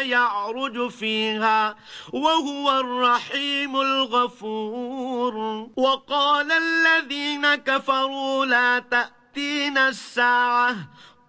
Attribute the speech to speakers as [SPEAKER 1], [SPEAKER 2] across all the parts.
[SPEAKER 1] يعرج فيها وهو الرحيم الغفور. وقال الذين كفروا لا تأتينا الساعة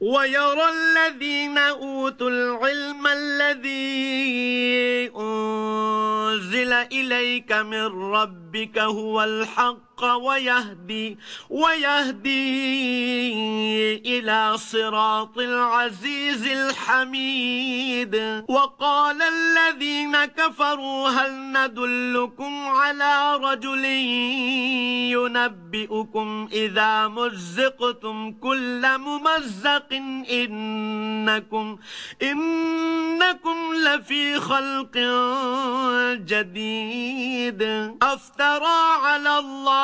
[SPEAKER 1] ويرى الذين أوتوا العلم الذي أنزل إليك من ربك هو الحق. ويهدي ويهدي إلى صراط العزيز الحميد. وقال الذين كفروا هل ندلكم على رجل ينبئكم إذا مزقتم كل ممزق إنكم إنكم لفي خلق جديد. أفترى على الله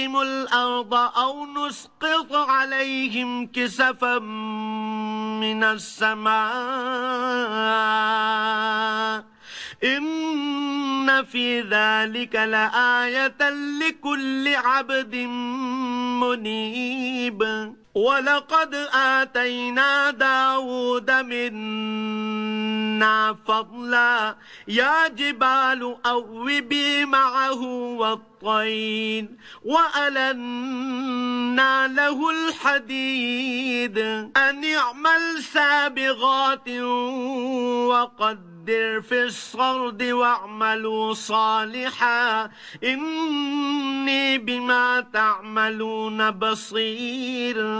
[SPEAKER 1] بهم الأرض أو نسقط عليهم كسفا من السماء. إن في ذلك لآية لكل عبد منيب. ولقد آتينا داود منا فضلا. يا جبال أوبي معه والطين وألنا له الحديد. أن اعمل سابغات وقد قدر في الصرد واعملوا صالحا. إني بما تعملون بصير.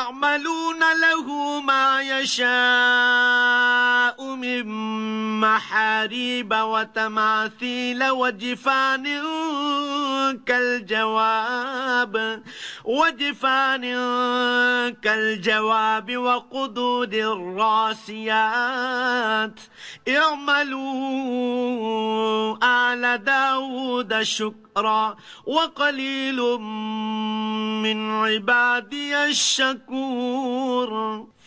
[SPEAKER 1] يعملون له ما يشاء من محاريب وتماثيل وجفان كالجواب وجفان كالجواب وقدود الراسيات. اعملوا آل داود شكرا وقليل من عبادي الشكور.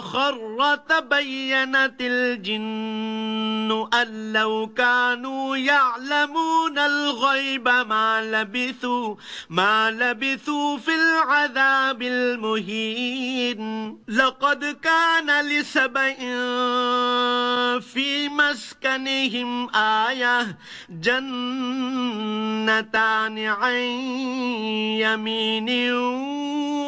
[SPEAKER 1] خر تبينت الجن أن لو كانوا يعلمون الغيب ما لبثوا ما لبثوا في العذاب المهين. لقد كان لسبأ في مسكنهم آية جنتان عن يمين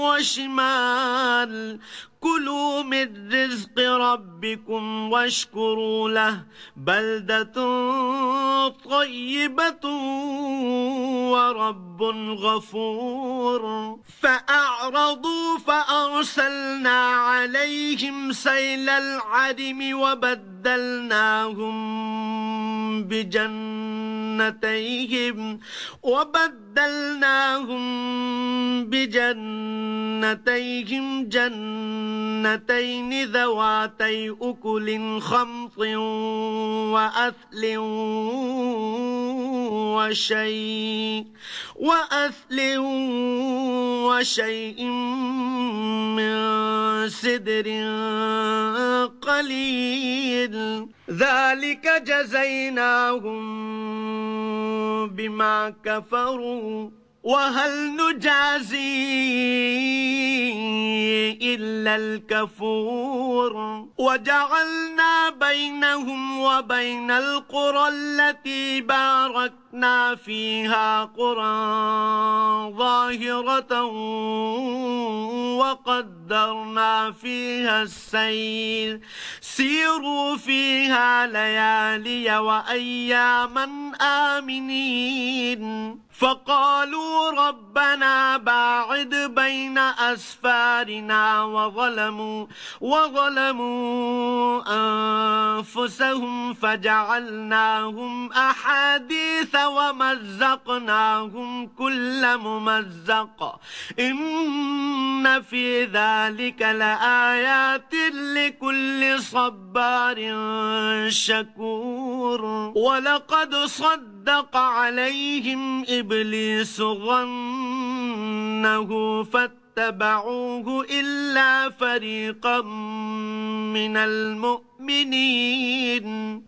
[SPEAKER 1] وشمال. كلوا من رزق ربكم واشكروا له بلدة طيبة ورب غفور. فأعرضوا فأرسلنا عليهم سيل العدم وبدلناهم بجنتيهم وبدلناهم بجنتيهم جنتين ذواتي أكل خمط وأثل وشيء وأثل وشيء من سدر قليل. ذلك جزيناهم بما كفروا. وهل نجازي إلا الكفور؟ وجعلنا بينهم وبين القرى التي باركنا فيها قرى ظاهرة وقدرنا فيها السير سيروا فيها ليالي وأياما آمنين فقالوا ربنا باعد بين أسفارنا وظلموا وظلموا أنفسهم فجعلناهم أحاديث ومزقناهم كل ممزق. إن في ذلك لآيات لكل صبار شكور. ولقد صدق عليهم إبليس ظنه فاتبعوه إلا فريقا من المؤمنين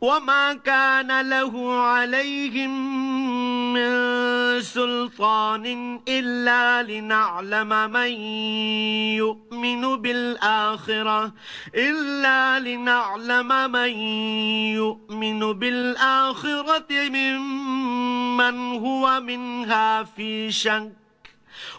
[SPEAKER 1] وما كان له عليهم من سلطان إلا لنعلم من يؤمن بالآخرة إلا لنعلم من يؤمن بالآخرة ممن هو منها في شك.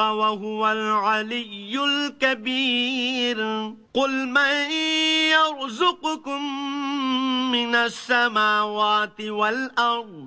[SPEAKER 1] وهو العلي الكبير. قل من يرزقكم من السماوات والأرض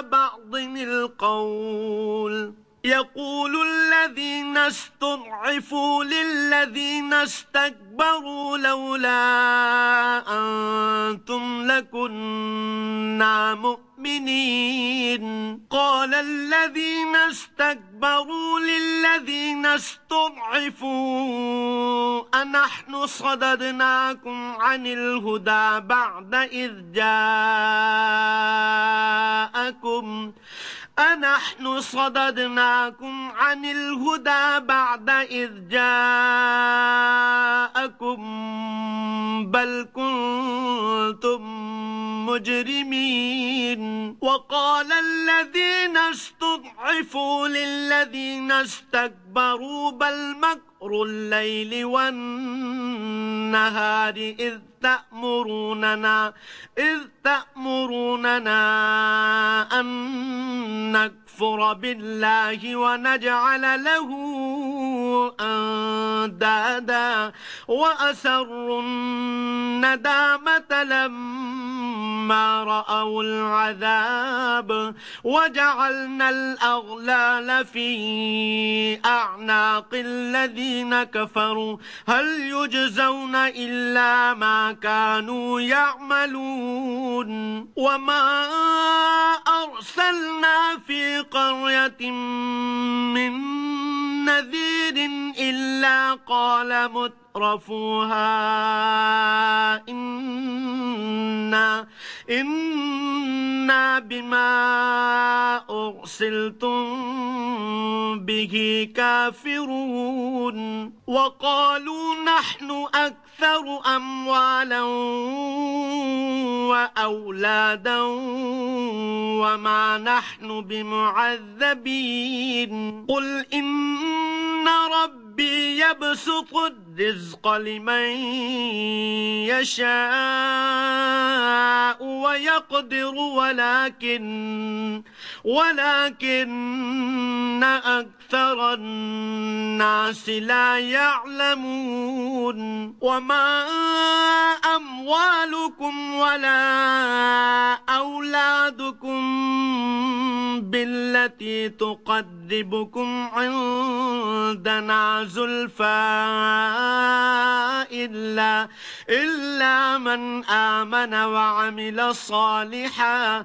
[SPEAKER 1] بعض القول. يقول الذين استضعفوا للذين استكبروا لولا أنتم لكنا مؤمنين. قال الذين استكبروا للذين استضعفوا أنحن صددناكم عن الهدى بعد إذ جاءكم. أنحن صددناكم عن الهدى بعد إذ جاءكم. بل كنتم مجرمين. وقال الذين استضعفوا للذين استكبروا بل مكر الليل والنهار إذ تأمروننا إذ تأمروننا أن نكفر بالله ونجعل له أندادا وأسروا الندامة لما رأوا العذاب وجعلنا الأغلال في أعناق الذين كفروا هل يجزون إلا ما كانوا يعملون؟ وما أرسلنا في قرية من نذير إلا قال مترفوها إنا, إنا بما أرسلتم به كافرون وقالوا نحن أكثر أموالا وأولادا وما نحن بمعذبين قل إن ربي يبسط الرزق لمن يشاء ويقدر ولكن ولكن أكثر الناس لا يعلمون. وما أموالكم ولا أولادكم بالتي تقربكم عندنا زلفى إلا, إلا من آمن وعمل صالحا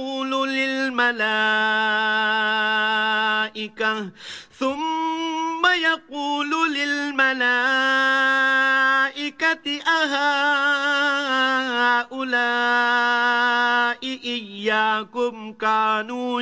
[SPEAKER 1] للملائكة ثم ويقول للملائكة أهؤلاء إياكم كانوا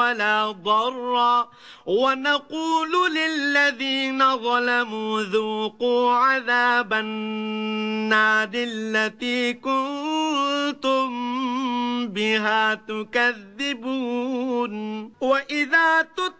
[SPEAKER 1] ولا ضرا ونقول للذين ظلموا ذوقوا عذاب النار التي كنتم بها تكذبون. وإذا تتلى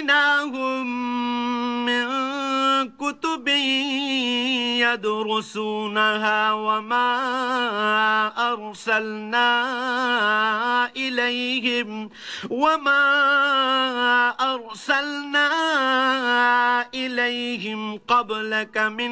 [SPEAKER 1] يدرسونها وما أرسلنا إليهم وما أرسلنا إليهم قبلك من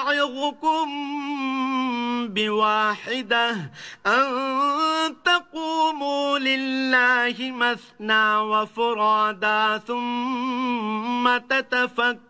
[SPEAKER 1] أعظكم بواحدة أن تقوموا لله مثنى وفرادا ثم تتفكروا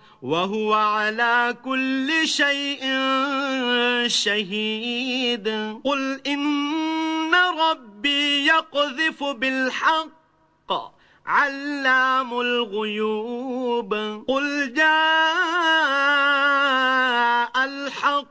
[SPEAKER 1] وهو على كل شيء شهيد. قل إن ربي يقذف بالحق علام الغيوب. قل جاء الحق